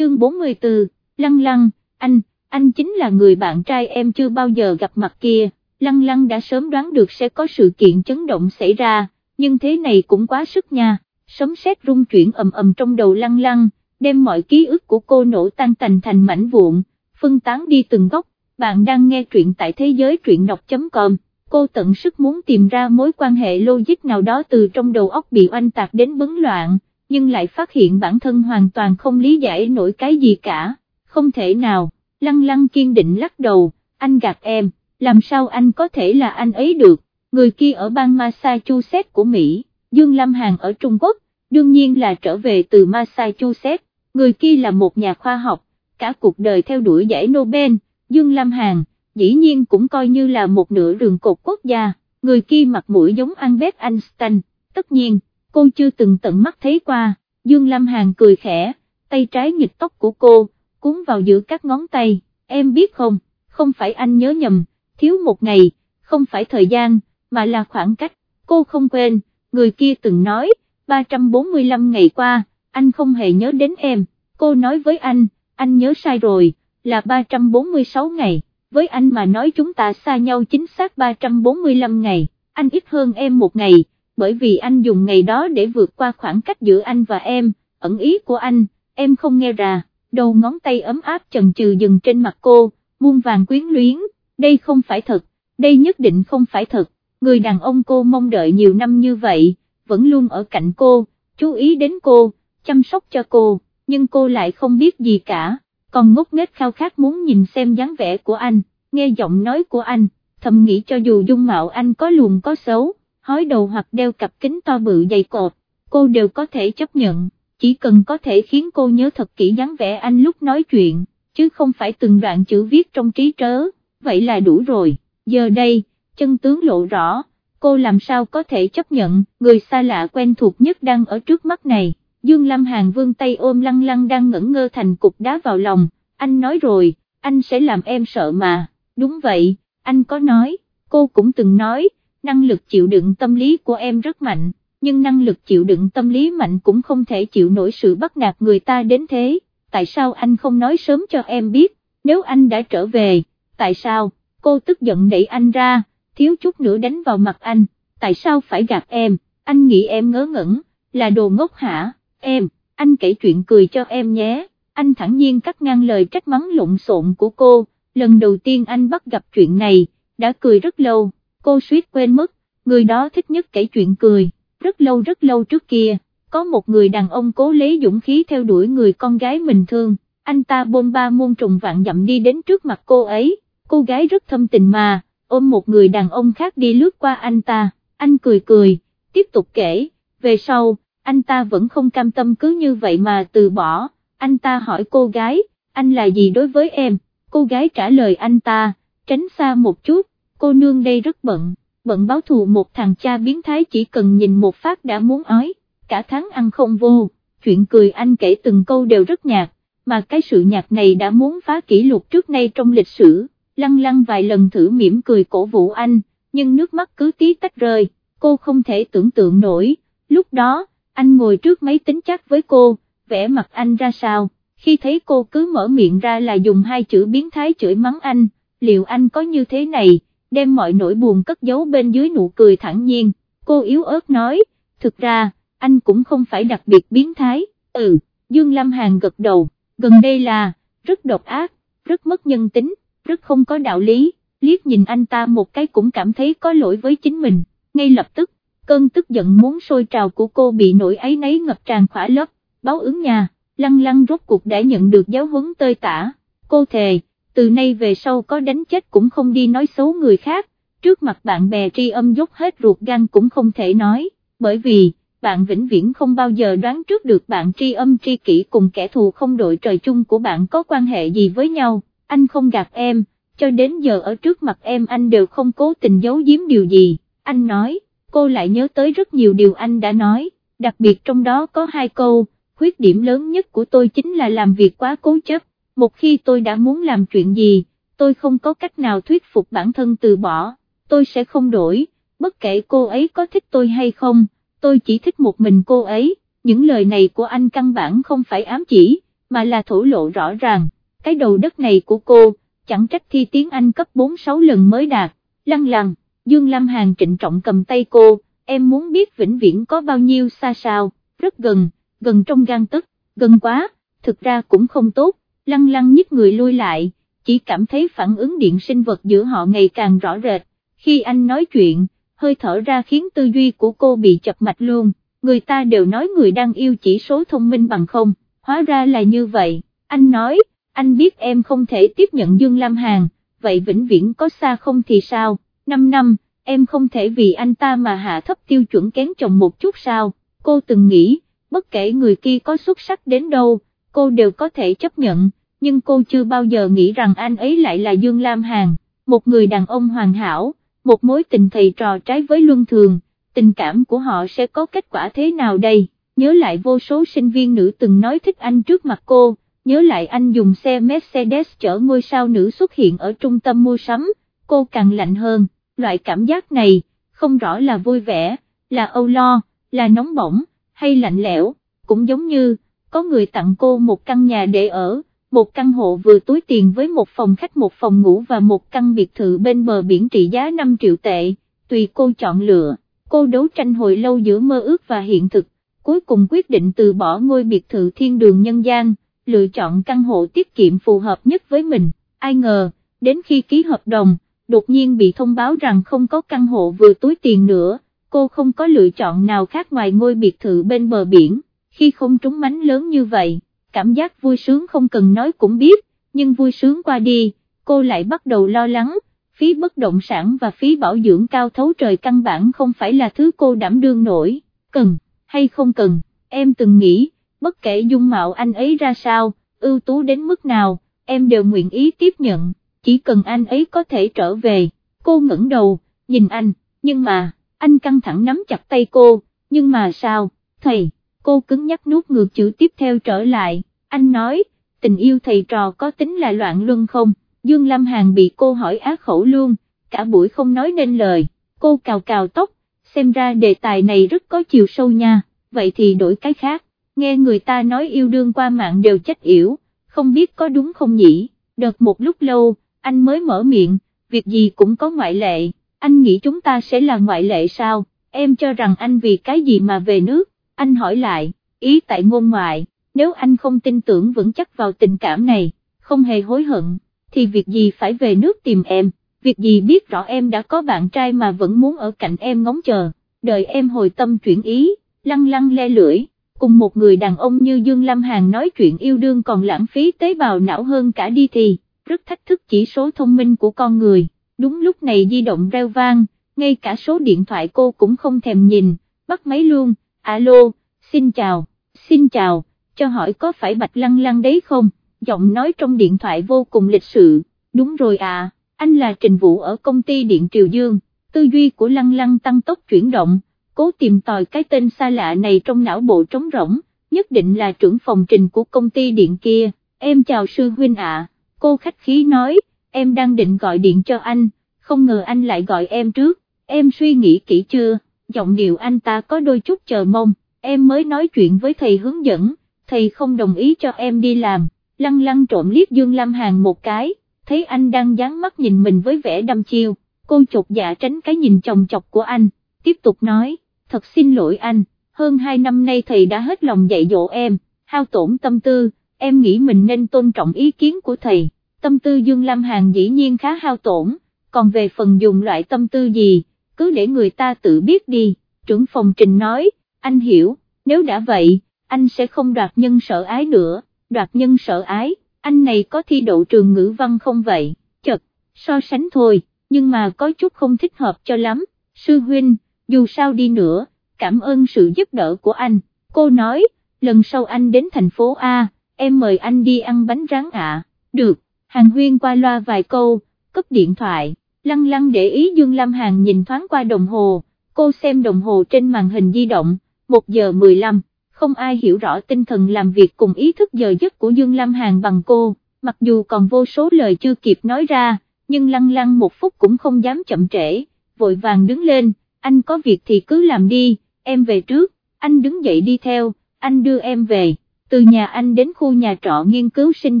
chương 44, lăng lăng, anh, anh chính là người bạn trai em chưa bao giờ gặp mặt kia, lăng lăng đã sớm đoán được sẽ có sự kiện chấn động xảy ra, nhưng thế này cũng quá sức nha, sấm sét rung chuyển ầm ầm trong đầu lăng lăng, đem mọi ký ức của cô nổ tan thành thành mảnh vụn, phân tán đi từng góc, bạn đang nghe truyện tại thế giới truyện đọc.com cô tận sức muốn tìm ra mối quan hệ logic nào đó từ trong đầu óc bị oanh tạc đến bấn loạn, nhưng lại phát hiện bản thân hoàn toàn không lý giải nổi cái gì cả, không thể nào, lăng lăng kiên định lắc đầu, anh gạt em, làm sao anh có thể là anh ấy được, người kia ở bang Massachusetts của Mỹ, Dương Lâm Hàn ở Trung Quốc, đương nhiên là trở về từ Massachusetts, người kia là một nhà khoa học, cả cuộc đời theo đuổi giải Nobel, Dương Lâm Hàn dĩ nhiên cũng coi như là một nửa rừng cột quốc gia, người kia mặt mũi giống Albert Einstein, tất nhiên, cô chưa từng tận mắt thấy qua, Dương Lam Hàn cười khẽ, tay trái nghịch tóc của cô, cuốn vào giữa các ngón tay, em biết không, không phải anh nhớ nhầm, thiếu một ngày, không phải thời gian, mà là khoảng cách, cô không quên, người kia từng nói, 345 ngày qua, anh không hề nhớ đến em, cô nói với anh, anh nhớ sai rồi, là 346 ngày. Với anh mà nói chúng ta xa nhau chính xác 345 ngày, anh ít hơn em một ngày, bởi vì anh dùng ngày đó để vượt qua khoảng cách giữa anh và em, ẩn ý của anh, em không nghe ra, đầu ngón tay ấm áp chần chừ dừng trên mặt cô, muôn vàng quyến luyến, đây không phải thật, đây nhất định không phải thật, người đàn ông cô mong đợi nhiều năm như vậy, vẫn luôn ở cạnh cô, chú ý đến cô, chăm sóc cho cô, nhưng cô lại không biết gì cả còn ngốc nghếch khao khát muốn nhìn xem dáng vẻ của anh, nghe giọng nói của anh, thầm nghĩ cho dù dung mạo anh có luồng có xấu, hói đầu hoặc đeo cặp kính to bự dày cột, cô đều có thể chấp nhận, chỉ cần có thể khiến cô nhớ thật kỹ dáng vẻ anh lúc nói chuyện, chứ không phải từng đoạn chữ viết trong trí trớ, vậy là đủ rồi, giờ đây, chân tướng lộ rõ, cô làm sao có thể chấp nhận, người xa lạ quen thuộc nhất đang ở trước mắt này. Dương Lâm Hàn vương tay ôm lăng lăng đang ngẩn ngơ thành cục đá vào lòng, anh nói rồi, anh sẽ làm em sợ mà, đúng vậy, anh có nói, cô cũng từng nói, năng lực chịu đựng tâm lý của em rất mạnh, nhưng năng lực chịu đựng tâm lý mạnh cũng không thể chịu nổi sự bắt nạt người ta đến thế, tại sao anh không nói sớm cho em biết, nếu anh đã trở về, tại sao, cô tức giận đẩy anh ra, thiếu chút nữa đánh vào mặt anh, tại sao phải gạt em, anh nghĩ em ngớ ngẩn, là đồ ngốc hả? em, anh kể chuyện cười cho em nhé, anh thẳng nhiên cắt ngang lời trách mắng lộn xộn của cô, lần đầu tiên anh bắt gặp chuyện này, đã cười rất lâu, cô suýt quên mất, người đó thích nhất kể chuyện cười, rất lâu rất lâu trước kia, có một người đàn ông cố lấy dũng khí theo đuổi người con gái mình thương, anh ta bôn ba muôn trùng vạn dặm đi đến trước mặt cô ấy, cô gái rất thâm tình mà, ôm một người đàn ông khác đi lướt qua anh ta, anh cười cười, tiếp tục kể, về sau, anh ta vẫn không cam tâm cứ như vậy mà từ bỏ, anh ta hỏi cô gái, anh là gì đối với em, cô gái trả lời anh ta, tránh xa một chút, cô nương đây rất bận, bận báo thù một thằng cha biến thái chỉ cần nhìn một phát đã muốn ói, cả tháng ăn không vô, chuyện cười anh kể từng câu đều rất nhạt, mà cái sự nhạt này đã muốn phá kỷ lục trước nay trong lịch sử, lăng lăng vài lần thử mỉm cười cổ vũ anh, nhưng nước mắt cứ tí tách rơi, cô không thể tưởng tượng nổi, lúc đó, anh ngồi trước máy tính chắc với cô, vẽ mặt anh ra sao, khi thấy cô cứ mở miệng ra là dùng hai chữ biến thái chửi mắng anh, liệu anh có như thế này, đem mọi nỗi buồn cất giấu bên dưới nụ cười thẳng nhiên, cô yếu ớt nói, thực ra, anh cũng không phải đặc biệt biến thái, ừ, Dương Lâm Hàn gật đầu, gần đây là, rất độc ác, rất mất nhân tính, rất không có đạo lý, liếc nhìn anh ta một cái cũng cảm thấy có lỗi với chính mình, ngay lập tức, cơn tức giận muốn sôi trào của cô bị nỗi ấy nấy ngập tràn khỏa lấp, báo ứng nhà, lăng lăng rốt cuộc đã nhận được giáo huấn tơi tả, cô thề, từ nay về sau có đánh chết cũng không đi nói xấu người khác, trước mặt bạn bè tri âm dốc hết ruột gan cũng không thể nói, bởi vì, bạn vĩnh viễn không bao giờ đoán trước được bạn tri âm tri kỷ cùng kẻ thù không đội trời chung của bạn có quan hệ gì với nhau, anh không gạt em, cho đến giờ ở trước mặt em anh đều không cố tình giấu giếm điều gì, anh nói cô lại nhớ tới rất nhiều điều anh đã nói, đặc biệt trong đó có hai câu, khuyết điểm lớn nhất của tôi chính là làm việc quá cố chấp, một khi tôi đã muốn làm chuyện gì, tôi không có cách nào thuyết phục bản thân từ bỏ, tôi sẽ không đổi, bất kể cô ấy có thích tôi hay không, tôi chỉ thích một mình cô ấy, những lời này của anh căn bản không phải ám chỉ, mà là thổ lộ rõ ràng, cái đầu đất này của cô, chẳng trách thi tiếng Anh cấp 4-6 lần mới đạt, lăng lăng, Dương Lam Hàn trịnh trọng cầm tay cô, em muốn biết vĩnh viễn có bao nhiêu xa sao, rất gần, gần trong gan tức, gần quá, thực ra cũng không tốt, lăng lăng nhích người lui lại, chỉ cảm thấy phản ứng điện sinh vật giữa họ ngày càng rõ rệt, khi anh nói chuyện, hơi thở ra khiến tư duy của cô bị chập mạch luôn, người ta đều nói người đang yêu chỉ số thông minh bằng không, hóa ra là như vậy, anh nói, anh biết em không thể tiếp nhận Dương Lam Hàn, vậy vĩnh viễn có xa không thì sao, 5 năm, em không thể vì anh ta mà hạ thấp tiêu chuẩn kén chồng một chút sao, cô từng nghĩ, bất kể người kia có xuất sắc đến đâu, cô đều có thể chấp nhận, nhưng cô chưa bao giờ nghĩ rằng anh ấy lại là Dương Lam Hàn, một người đàn ông hoàn hảo, một mối tình thầy trò trái với luân thường, tình cảm của họ sẽ có kết quả thế nào đây, nhớ lại vô số sinh viên nữ từng nói thích anh trước mặt cô, nhớ lại anh dùng xe Mercedes chở ngôi sao nữ xuất hiện ở trung tâm mua sắm, cô càng lạnh hơn, loại cảm giác này, không rõ là vui vẻ, là âu lo, là nóng bỏng, hay lạnh lẽo, cũng giống như, có người tặng cô một căn nhà để ở, một căn hộ vừa túi tiền với một phòng khách một phòng ngủ và một căn biệt thự bên bờ biển trị giá 5 triệu tệ, tùy cô chọn lựa, cô đấu tranh hồi lâu giữa mơ ước và hiện thực, cuối cùng quyết định từ bỏ ngôi biệt thự thiên đường nhân gian, lựa chọn căn hộ tiết kiệm phù hợp nhất với mình, ai ngờ, đến khi ký hợp đồng, đột nhiên bị thông báo rằng không có căn hộ vừa túi tiền nữa, cô không có lựa chọn nào khác ngoài ngôi biệt thự bên bờ biển, khi không trúng mánh lớn như vậy, cảm giác vui sướng không cần nói cũng biết, nhưng vui sướng qua đi, cô lại bắt đầu lo lắng, phí bất động sản và phí bảo dưỡng cao thấu trời căn bản không phải là thứ cô đảm đương nổi, cần, hay không cần, em từng nghĩ, bất kể dung mạo anh ấy ra sao, ưu tú đến mức nào, em đều nguyện ý tiếp nhận, chỉ cần anh ấy có thể trở về, cô ngẩng đầu, nhìn anh, nhưng mà, anh căng thẳng nắm chặt tay cô, nhưng mà sao, thầy, cô cứng nhắc nuốt ngược chữ tiếp theo trở lại, anh nói, tình yêu thầy trò có tính là loạn luân không, Dương Lam Hàn bị cô hỏi ác khẩu luôn, cả buổi không nói nên lời, cô cào cào tóc, xem ra đề tài này rất có chiều sâu nha, vậy thì đổi cái khác, nghe người ta nói yêu đương qua mạng đều chết yểu, không biết có đúng không nhỉ, đợt một lúc lâu, anh mới mở miệng, việc gì cũng có ngoại lệ, anh nghĩ chúng ta sẽ là ngoại lệ sao, em cho rằng anh vì cái gì mà về nước, anh hỏi lại, ý tại ngôn ngoại, nếu anh không tin tưởng vững chắc vào tình cảm này, không hề hối hận, thì việc gì phải về nước tìm em, việc gì biết rõ em đã có bạn trai mà vẫn muốn ở cạnh em ngóng chờ, đợi em hồi tâm chuyển ý, lăng lăng le lưỡi, cùng một người đàn ông như Dương Lâm Hàn nói chuyện yêu đương còn lãng phí tế bào não hơn cả đi thì, rất thách thức chỉ số thông minh của con người, đúng lúc này di động reo vang, ngay cả số điện thoại cô cũng không thèm nhìn, bắt máy luôn, alo, xin chào, xin chào, cho hỏi có phải Bạch Lăng Lăng đấy không, giọng nói trong điện thoại vô cùng lịch sự, đúng rồi à, anh là Trình Vũ ở công ty Điện Triều Dương, tư duy của Lăng Lăng tăng tốc chuyển động, cố tìm tòi cái tên xa lạ này trong não bộ trống rỗng, nhất định là trưởng phòng trình của công ty điện kia, em chào sư huynh ạ, cô khách khí nói, em đang định gọi điện cho anh, không ngờ anh lại gọi em trước, em suy nghĩ kỹ chưa, giọng điệu anh ta có đôi chút chờ mong, em mới nói chuyện với thầy hướng dẫn, thầy không đồng ý cho em đi làm, lăng lăng trộm liếc Dương Lam Hàn một cái, thấy anh đang dán mắt nhìn mình với vẻ đăm chiêu, cô chột dạ tránh cái nhìn chồng chọc của anh, tiếp tục nói, thật xin lỗi anh, hơn hai năm nay thầy đã hết lòng dạy dỗ em, hao tổn tâm tư, em nghĩ mình nên tôn trọng ý kiến của thầy, tâm tư Dương Lam Hàn dĩ nhiên khá hao tổn, còn về phần dùng loại tâm tư gì, cứ để người ta tự biết đi, trưởng phòng trình nói, anh hiểu, nếu đã vậy, anh sẽ không đoạt nhân sợ ái nữa, đoạt nhân sợ ái, anh này có thi đậu trường ngữ văn không vậy, chật, so sánh thôi, nhưng mà có chút không thích hợp cho lắm, sư huynh, dù sao đi nữa, cảm ơn sự giúp đỡ của anh, cô nói, lần sau anh đến thành phố A, em mời anh đi ăn bánh rán ạ, được, Hàng Huyên qua loa vài câu, cấp điện thoại, lăng lăng để ý Dương Lam Hàn nhìn thoáng qua đồng hồ, cô xem đồng hồ trên màn hình di động, 1 giờ 15, không ai hiểu rõ tinh thần làm việc cùng ý thức giờ giấc của Dương Lam Hàn bằng cô, mặc dù còn vô số lời chưa kịp nói ra, nhưng lăng lăng một phút cũng không dám chậm trễ, vội vàng đứng lên, anh có việc thì cứ làm đi, em về trước, anh đứng dậy đi theo, anh đưa em về, từ nhà anh đến khu nhà trọ nghiên cứu sinh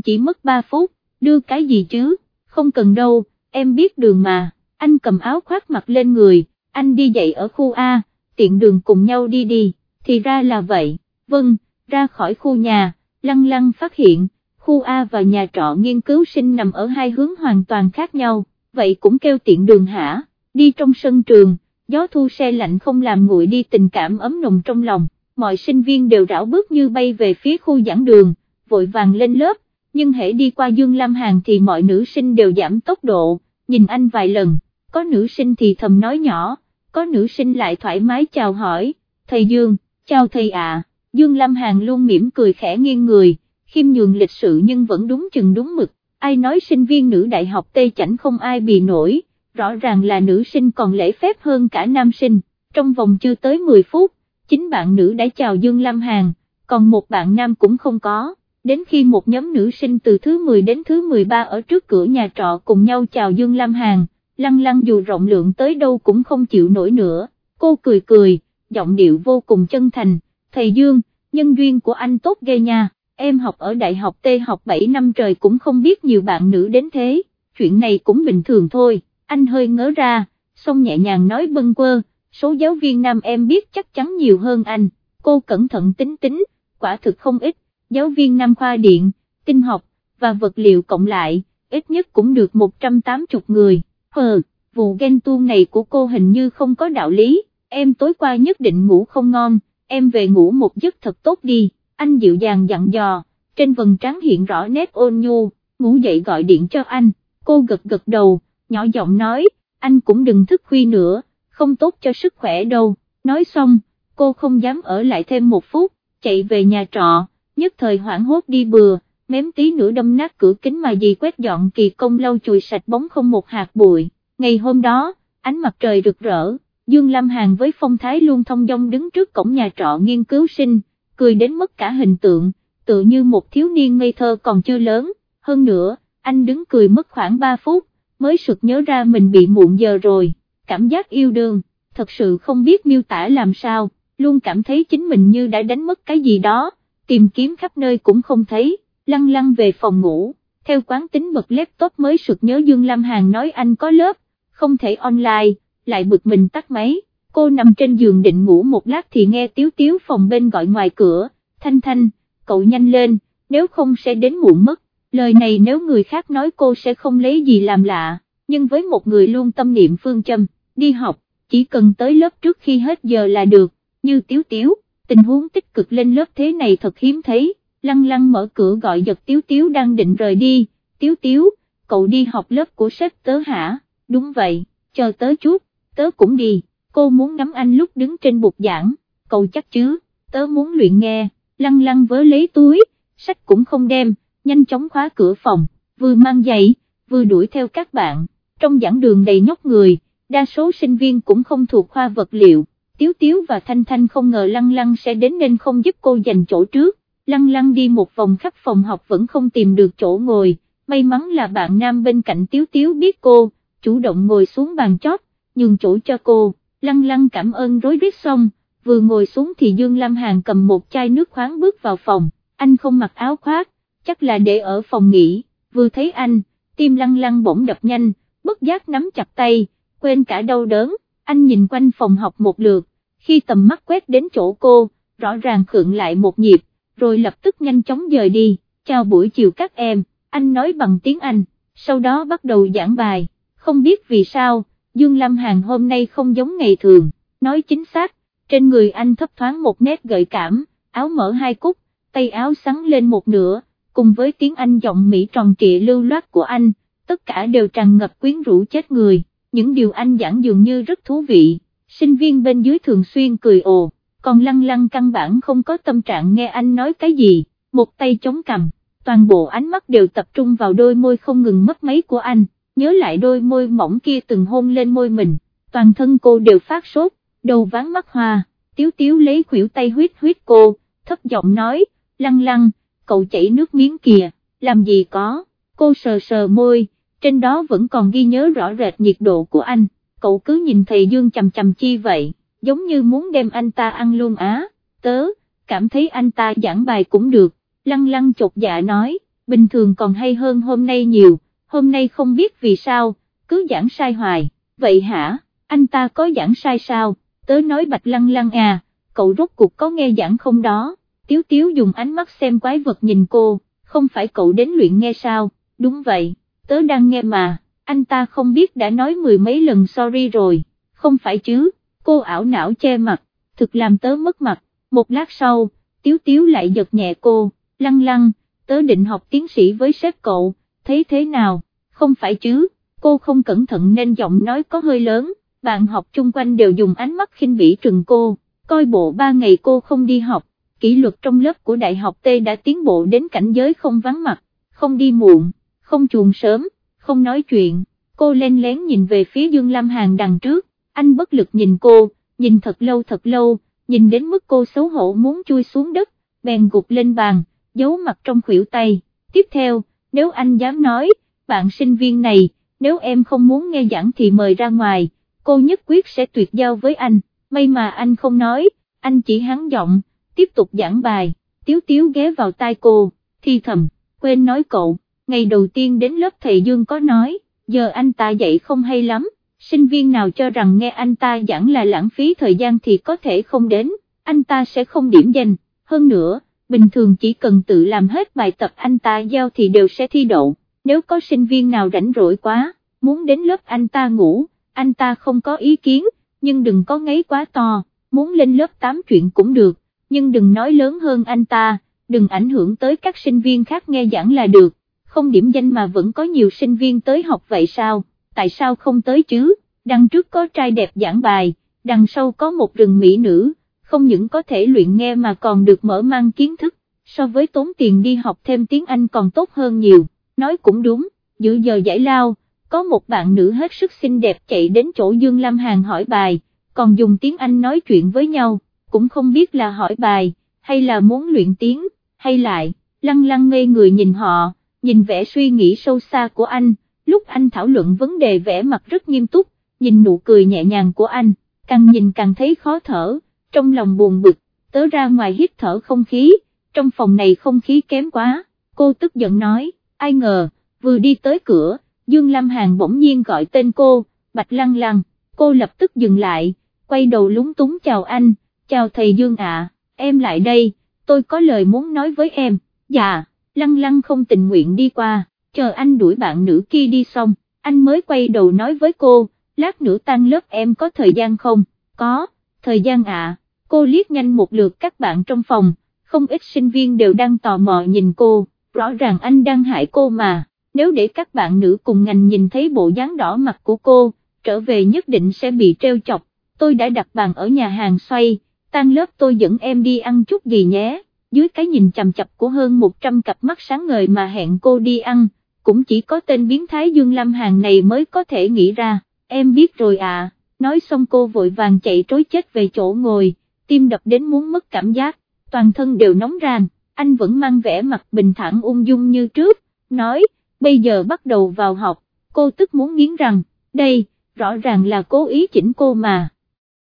chỉ mất 3 phút, đưa cái gì chứ, không cần đâu, em biết đường mà, anh cầm áo khoác mặt lên người, anh đi dậy ở khu A, tiện đường cùng nhau đi đi, thì ra là vậy, vâng, ra khỏi khu nhà, lăng lăng phát hiện, khu A và nhà trọ nghiên cứu sinh nằm ở hai hướng hoàn toàn khác nhau, vậy cũng kêu tiện đường hả, đi trong sân trường, gió thu xe lạnh không làm nguội đi tình cảm ấm nồng trong lòng, mọi sinh viên đều rảo bước như bay về phía khu giảng đường, vội vàng lên lớp, nhưng hễ đi qua Dương Lam Hàn thì mọi nữ sinh đều giảm tốc độ, nhìn anh vài lần, có nữ sinh thì thầm nói nhỏ, có nữ sinh lại thoải mái chào hỏi, thầy Dương, chào thầy ạ, Dương Lam Hàn luôn mỉm cười khẽ nghiêng người, khiêm nhường lịch sự nhưng vẫn đúng chừng đúng mực, ai nói sinh viên nữ đại học Tây Chảnh không ai bị nổi, rõ ràng là nữ sinh còn lễ phép hơn cả nam sinh, trong vòng chưa tới 10 phút, chính bạn nữ đã chào Dương Lam Hàn, còn một bạn nam cũng không có, đến khi một nhóm nữ sinh từ thứ 10 đến thứ 13 ở trước cửa nhà trọ cùng nhau chào Dương Lam Hàn, lăng lăng dù rộng lượng tới đâu cũng không chịu nổi nữa, cô cười cười, giọng điệu vô cùng chân thành, thầy Dương, nhân duyên của anh tốt ghê nha, em học ở đại học T học 7 năm trời cũng không biết nhiều bạn nữ đến thế, chuyện này cũng bình thường thôi, anh hơi ngớ ra, xong nhẹ nhàng nói bâng quơ, số giáo viên nam em biết chắc chắn nhiều hơn anh, cô cẩn thận tính tính, quả thực không ít, giáo viên nam khoa điện, tinh học, và vật liệu cộng lại, ít nhất cũng được 180 người, hờ, vụ ghen tuông này của cô hình như không có đạo lý, em tối qua nhất định ngủ không ngon, em về ngủ một giấc thật tốt đi, anh dịu dàng dặn dò, trên vầng trán hiện rõ nét ôn nhu, ngủ dậy gọi điện cho anh, cô gật gật đầu, nhỏ giọng nói, anh cũng đừng thức khuya nữa, không tốt cho sức khỏe đâu, nói xong, cô không dám ở lại thêm một phút, chạy về nhà trọ, nhất thời hoảng hốt đi bừa, mém tí nữa đâm nát cửa kính mà dì quét dọn kỳ công lau chùi sạch bóng không một hạt bụi, ngày hôm đó, ánh mặt trời rực rỡ, Dương Lam Hàn với phong thái luôn thông dong đứng trước cổng nhà trọ nghiên cứu sinh, cười đến mất cả hình tượng, tự như một thiếu niên ngây thơ còn chưa lớn, hơn nữa, anh đứng cười mất khoảng 3 phút, mới sực nhớ ra mình bị muộn giờ rồi, cảm giác yêu đương, thật sự không biết miêu tả làm sao, luôn cảm thấy chính mình như đã đánh mất cái gì đó, tìm kiếm khắp nơi cũng không thấy, lăng lăng về phòng ngủ, theo quán tính bật laptop mới sực nhớ Dương Lam Hàn nói anh có lớp, không thể online, lại bực mình tắt máy, cô nằm trên giường định ngủ một lát thì nghe tiếu tiếu phòng bên gọi ngoài cửa, thanh thanh, cậu nhanh lên, nếu không sẽ đến muộn mất, lời này nếu người khác nói cô sẽ không lấy gì làm lạ, nhưng với một người luôn tâm niệm phương châm, đi học, chỉ cần tới lớp trước khi hết giờ là được, như tiếu tiếu, tình huống tích cực lên lớp thế này thật hiếm thấy, lăng lăng mở cửa gọi giật tiếu tiếu đang định rời đi, tiếu tiếu, cậu đi học lớp của sếp tớ hả, đúng vậy, chờ tớ chút, tớ cũng đi, cô muốn ngắm anh lúc đứng trên bục giảng, cậu chắc chứ, tớ muốn luyện nghe, lăng lăng vớ lấy túi, sách cũng không đem, nhanh chóng khóa cửa phòng, vừa mang giày, vừa đuổi theo các bạn, trong giảng đường đầy nhóc người, đa số sinh viên cũng không thuộc khoa vật liệu, Tiếu Tiếu và Thanh Thanh không ngờ Lăng Lăng sẽ đến nên không giúp cô giành chỗ trước, Lăng Lăng đi một vòng khắp phòng học vẫn không tìm được chỗ ngồi, may mắn là bạn nam bên cạnh Tiếu Tiếu biết cô, chủ động ngồi xuống bàn chót, nhường chỗ cho cô, Lăng Lăng cảm ơn rối rít xong, vừa ngồi xuống thì Dương Lam Hàn cầm một chai nước khoáng bước vào phòng, anh không mặc áo khoác, chắc là để ở phòng nghỉ, vừa thấy anh, tim Lăng Lăng bỗng đập nhanh, bất giác nắm chặt tay, quên cả đau đớn, anh nhìn quanh phòng học một lượt, khi tầm mắt quét đến chỗ cô, rõ ràng khượng lại một nhịp, rồi lập tức nhanh chóng dời đi, chào buổi chiều các em, anh nói bằng tiếng Anh, sau đó bắt đầu giảng bài, không biết vì sao, Dương Lâm Hàn hôm nay không giống ngày thường, nói chính xác, trên người anh thấp thoáng một nét gợi cảm, áo mở hai cúc, tay áo sắn lên một nửa, cùng với tiếng Anh giọng Mỹ tròn trịa lưu loát của anh, tất cả đều tràn ngập quyến rũ chết người, những điều anh giảng dường như rất thú vị sinh viên bên dưới thường xuyên cười ồ, còn lăng lăng căn bản không có tâm trạng nghe anh nói cái gì, một tay chống cầm, toàn bộ ánh mắt đều tập trung vào đôi môi không ngừng mất mấy của anh, nhớ lại đôi môi mỏng kia từng hôn lên môi mình, toàn thân cô đều phát sốt, đầu ván mắt hoa, tiếu tiếu lấy khuỷu tay huyết huyết cô, thấp giọng nói, lăng lăng, cậu chảy nước miếng kìa, làm gì có, cô sờ sờ môi, trên đó vẫn còn ghi nhớ rõ rệt nhiệt độ của anh cậu cứ nhìn thầy Dương chầm chầm chi vậy, giống như muốn đem anh ta ăn luôn á, tớ, cảm thấy anh ta giảng bài cũng được, lăng lăng chột dạ nói, bình thường còn hay hơn hôm nay nhiều, hôm nay không biết vì sao, cứ giảng sai hoài, vậy hả, anh ta có giảng sai sao, tớ nói bạch lăng lăng à, cậu rốt cuộc có nghe giảng không đó, tiếu tiếu dùng ánh mắt xem quái vật nhìn cô, không phải cậu đến luyện nghe sao, đúng vậy, tớ đang nghe mà, anh ta không biết đã nói mười mấy lần sorry rồi, không phải chứ, cô ảo não che mặt, thực làm tớ mất mặt, một lát sau, tiếu tiếu lại giật nhẹ cô, lăng lăng, tớ định học tiến sĩ với sếp cậu, thấy thế nào, không phải chứ, cô không cẩn thận nên giọng nói có hơi lớn, bạn học chung quanh đều dùng ánh mắt khinh bỉ trừng cô, coi bộ ba ngày cô không đi học, kỷ luật trong lớp của đại học T đã tiến bộ đến cảnh giới không vắng mặt, không đi muộn, không chuồn sớm, không nói chuyện, cô len lén nhìn về phía Dương Lam Hàn đằng trước, anh bất lực nhìn cô, nhìn thật lâu thật lâu, nhìn đến mức cô xấu hổ muốn chui xuống đất, bèn gục lên bàn, giấu mặt trong khuỷu tay, tiếp theo, nếu anh dám nói, bạn sinh viên này, nếu em không muốn nghe giảng thì mời ra ngoài, cô nhất quyết sẽ tuyệt giao với anh, may mà anh không nói, anh chỉ hắn giọng, tiếp tục giảng bài, tiếu tiếu ghé vào tai cô, thi thầm, quên nói cậu, ngày đầu tiên đến lớp thầy Dương có nói, giờ anh ta dạy không hay lắm, sinh viên nào cho rằng nghe anh ta giảng là lãng phí thời gian thì có thể không đến, anh ta sẽ không điểm danh, hơn nữa, bình thường chỉ cần tự làm hết bài tập anh ta giao thì đều sẽ thi đậu, nếu có sinh viên nào rảnh rỗi quá, muốn đến lớp anh ta ngủ, anh ta không có ý kiến, nhưng đừng có ngáy quá to, muốn lên lớp 8 chuyện cũng được, nhưng đừng nói lớn hơn anh ta, đừng ảnh hưởng tới các sinh viên khác nghe giảng là được, không điểm danh mà vẫn có nhiều sinh viên tới học vậy sao, tại sao không tới chứ, đằng trước có trai đẹp giảng bài, đằng sau có một rừng mỹ nữ, không những có thể luyện nghe mà còn được mở mang kiến thức, so với tốn tiền đi học thêm tiếng Anh còn tốt hơn nhiều, nói cũng đúng, giữa giờ giải lao, có một bạn nữ hết sức xinh đẹp chạy đến chỗ Dương Lam Hàn hỏi bài, còn dùng tiếng Anh nói chuyện với nhau, cũng không biết là hỏi bài, hay là muốn luyện tiếng, hay lại, lăng lăng ngây người nhìn họ, nhìn vẻ suy nghĩ sâu xa của anh, lúc anh thảo luận vấn đề vẻ mặt rất nghiêm túc, nhìn nụ cười nhẹ nhàng của anh, càng nhìn càng thấy khó thở, trong lòng buồn bực, tớ ra ngoài hít thở không khí, trong phòng này không khí kém quá, cô tức giận nói, ai ngờ, vừa đi tới cửa, Dương Lam Hàn bỗng nhiên gọi tên cô, Bạch Lăng Lăng, cô lập tức dừng lại, quay đầu lúng túng chào anh, chào thầy Dương ạ, em lại đây, tôi có lời muốn nói với em, dạ, Lăng Lăng không tình nguyện đi qua, chờ anh đuổi bạn nữ kia đi xong, anh mới quay đầu nói với cô, lát nữa tan lớp em có thời gian không, có, thời gian ạ, cô liếc nhanh một lượt các bạn trong phòng, không ít sinh viên đều đang tò mò nhìn cô, rõ ràng anh đang hại cô mà, nếu để các bạn nữ cùng ngành nhìn thấy bộ dáng đỏ mặt của cô, trở về nhất định sẽ bị treo chọc, tôi đã đặt bàn ở nhà hàng xoay, tan lớp tôi dẫn em đi ăn chút gì nhé, dưới cái nhìn chằm chập của hơn 100 cặp mắt sáng ngời mà hẹn cô đi ăn, cũng chỉ có tên biến thái Dương Lâm Hàn này mới có thể nghĩ ra, em biết rồi à, nói xong cô vội vàng chạy trối chết về chỗ ngồi, tim đập đến muốn mất cảm giác, toàn thân đều nóng ràng, anh vẫn mang vẻ mặt bình thản ung dung như trước, nói, bây giờ bắt đầu vào học, cô tức muốn nghiến rằng, đây, rõ ràng là cố ý chỉnh cô mà.